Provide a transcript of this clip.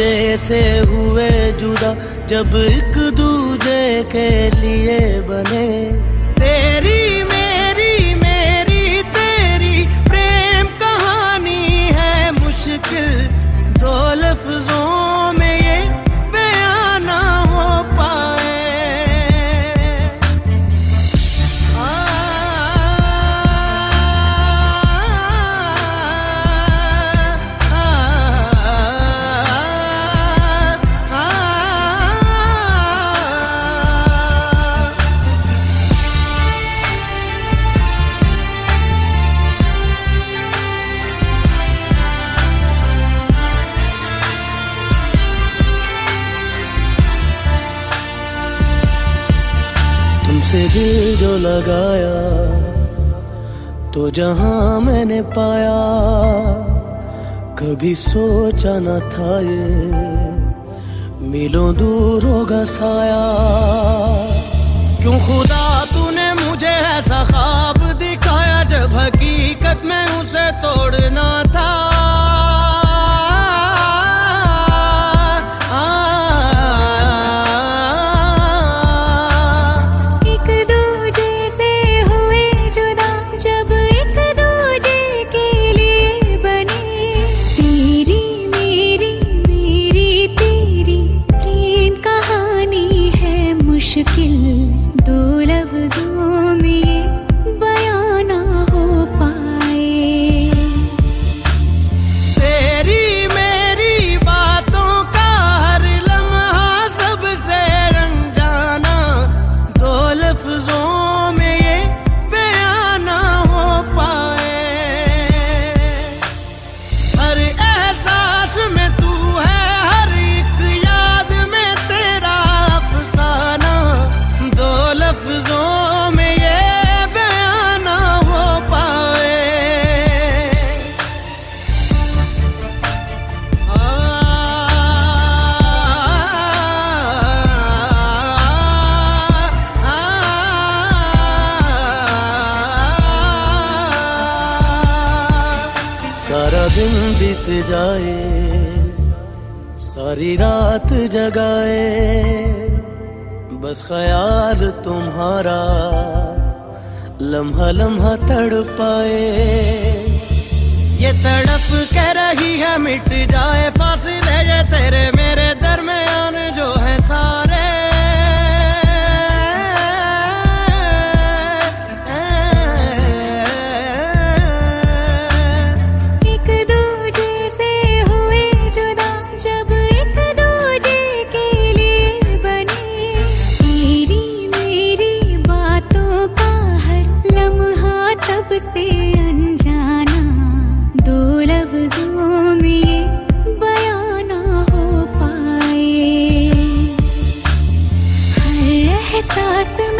से हुए जुदा जब एक दूजे के लिए तुमसे दिल जो लगाया तो जहाँ मैंने पाया, कभी सोचा न था ये, मिलो दूर होगा साया। क्यों खुदा तूने मुझे ऐसा ख्वाब दिखाया, जब हकीकत में उसे तोड़ना था? सारा दिन बीत जाए, सारी रात जगाए। बस ख्याल तुम्हारा, लम्हा लम्हा तड़ पाए ये तड़प कह रही है, मिट जाए फासिले तेरे में 가슴